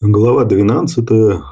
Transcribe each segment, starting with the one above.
Глава 12.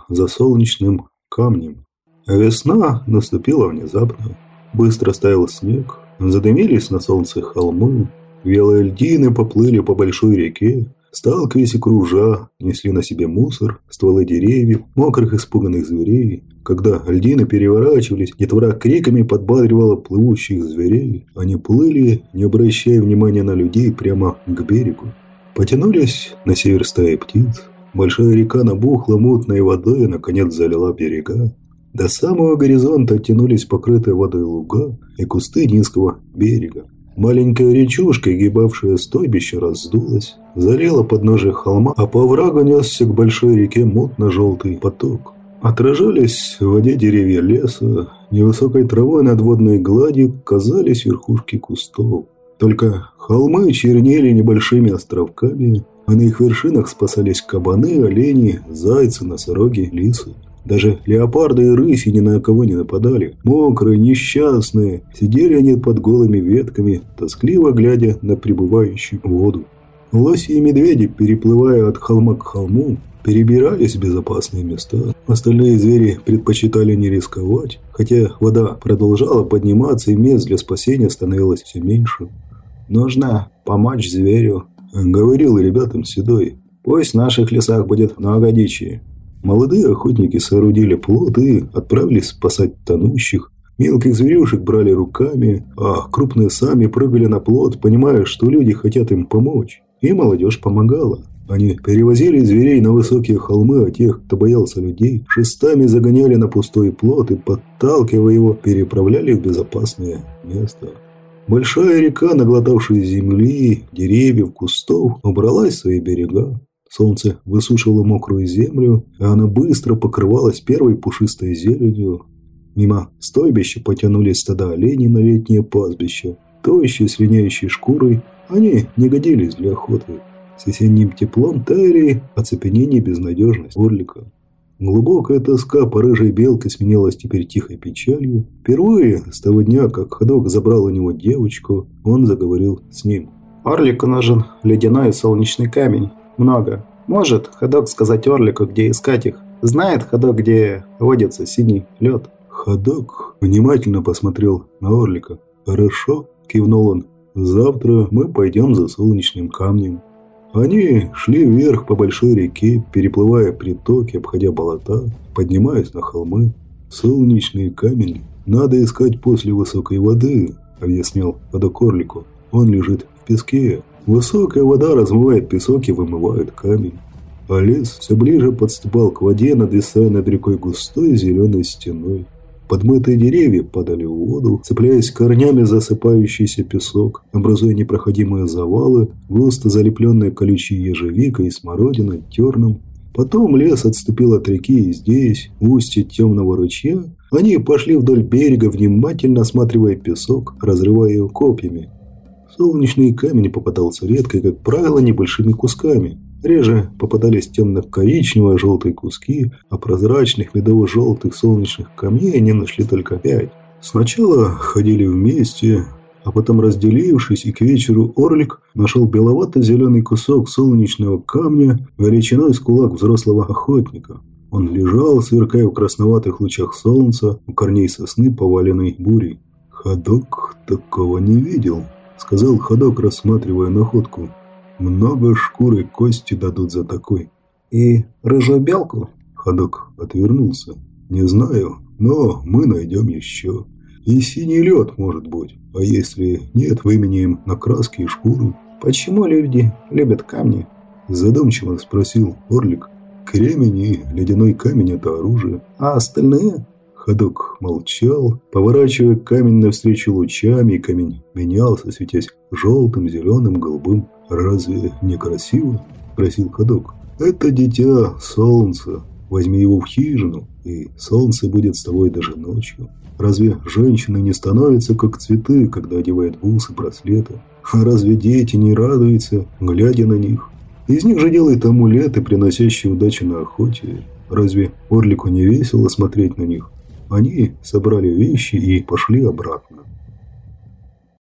За солнечным камнем. Весна наступила внезапно. Быстро стаял снег, задымились на солнце холмы, белые льдины поплыли по большой реке, сталкиваясь и кружа, несли на себе мусор, стволы деревьев, мокрых испуганных зверей. Когда льдины переворачивались, детвора криками подбадривала плывущих зверей. Они плыли, не обращая внимания на людей, прямо к берегу. Потянулись на север стаи птиц, Большая река набухла мутной водой и, наконец, залила берега. До самого горизонта тянулись покрытые водой луга и кусты низкого берега. Маленькая речушка, гибавшая стойбище, раздулась, залила подножие холма, а по врагу несся к большой реке мутно-желтый поток. Отражались в воде деревья леса, невысокой травой над водной гладью казались верхушки кустов. Только холмы чернели небольшими островками, а на их вершинах спасались кабаны, олени, зайцы, носороги, лисы. Даже леопарды и рыси ни на кого не нападали. Мокрые, несчастные, сидели они под голыми ветками, тоскливо глядя на прибывающую воду. Лоси и медведи, переплывая от холма к холму, перебирались в безопасные места. Остальные звери предпочитали не рисковать, хотя вода продолжала подниматься и мест для спасения становилось все меньше. «Нужно помочь зверю», Говорил ребятам Седой. Пусть в наших лесах будет много дичи. Молодые охотники соорудили плот и отправились спасать тонущих. Мелких зверюшек брали руками, а крупные сами прыгали на плот, понимая, что люди хотят им помочь. И молодежь помогала. Они перевозили зверей на высокие холмы, а тех, кто боялся людей, шестами загоняли на пустой плот и, подталкивая его, переправляли в безопасное место. Большая река, наглотавшая земли, деревьев, кустов, убралась в свои берега. Солнце высушило мокрую землю, и она быстро покрывалась первой пушистой зеленью. Мимо стойбища потянулись стада оленей на летнее пастбище. Тощие, слиняющие шкурой, они не годились для охоты. С осенним теплом таяли оцепенение безнадежность орлика. Глубокая тоска по рыжей белке сменилась теперь тихой печалью. Впервые с того дня, как ходок забрал у него девочку, он заговорил с ним. «Орлику нужен ледяной солнечный камень. Много. Может ходок сказать Орлику, где искать их? Знает ходок, где водится синий лед?» Ходок внимательно посмотрел на Орлика. «Хорошо», – кивнул он. «Завтра мы пойдем за солнечным камнем. Они шли вверх по большой реке, переплывая притоки, обходя болота, поднимаясь на холмы. Солнечный камень надо искать после высокой воды, объяснил водокорлику. Он лежит в песке. Высокая вода размывает песок и вымывает камень. А лес все ближе подступал к воде, надвисая над рекой густой зеленой стеной. Подмытые деревья падали в воду, цепляясь корнями за засыпающийся песок, образуя непроходимые завалы, густо залепленные колючей ежевикой, смородиной, терном. Потом лес отступил от реки, и здесь, в устье темного ручья, они пошли вдоль берега, внимательно осматривая песок, разрывая его копьями. Солнечный камень попадался редко и, как правило, небольшими кусками – Реже попадались темно-коричневые желтые куски, а прозрачных медово-желтых солнечных камней они нашли только пять. Сначала ходили вместе, а потом разделившись, и к вечеру Орлик нашел беловато-зеленый кусок солнечного камня величиной с кулак взрослого охотника. Он лежал, сверкая в красноватых лучах солнца, у корней сосны, поваленной бурей. «Ходок такого не видел», — сказал Ходок, рассматривая находку. Много шкуры кости дадут за такой. И рыжую белку? Ходок отвернулся. Не знаю, но мы найдем еще. И синий лед, может быть. А если нет, выменяем на краски и шкуру. Почему люди любят камни? Задумчиво спросил Орлик. Кремень и ледяной камень – это оружие. А остальные? Ходок молчал, поворачивая камень навстречу лучами, и камень менялся, светясь желтым, зеленым, голубым. «Разве не красиво?» – спросил ходок. «Это дитя солнца. Возьми его в хижину, и солнце будет с тобой даже ночью. Разве женщины не становятся как цветы, когда одевают бусы, браслеты? А разве дети не радуются, глядя на них? Из них же делают амулеты, приносящие удачу на охоте. Разве орлику не весело смотреть на них? Они собрали вещи и пошли обратно.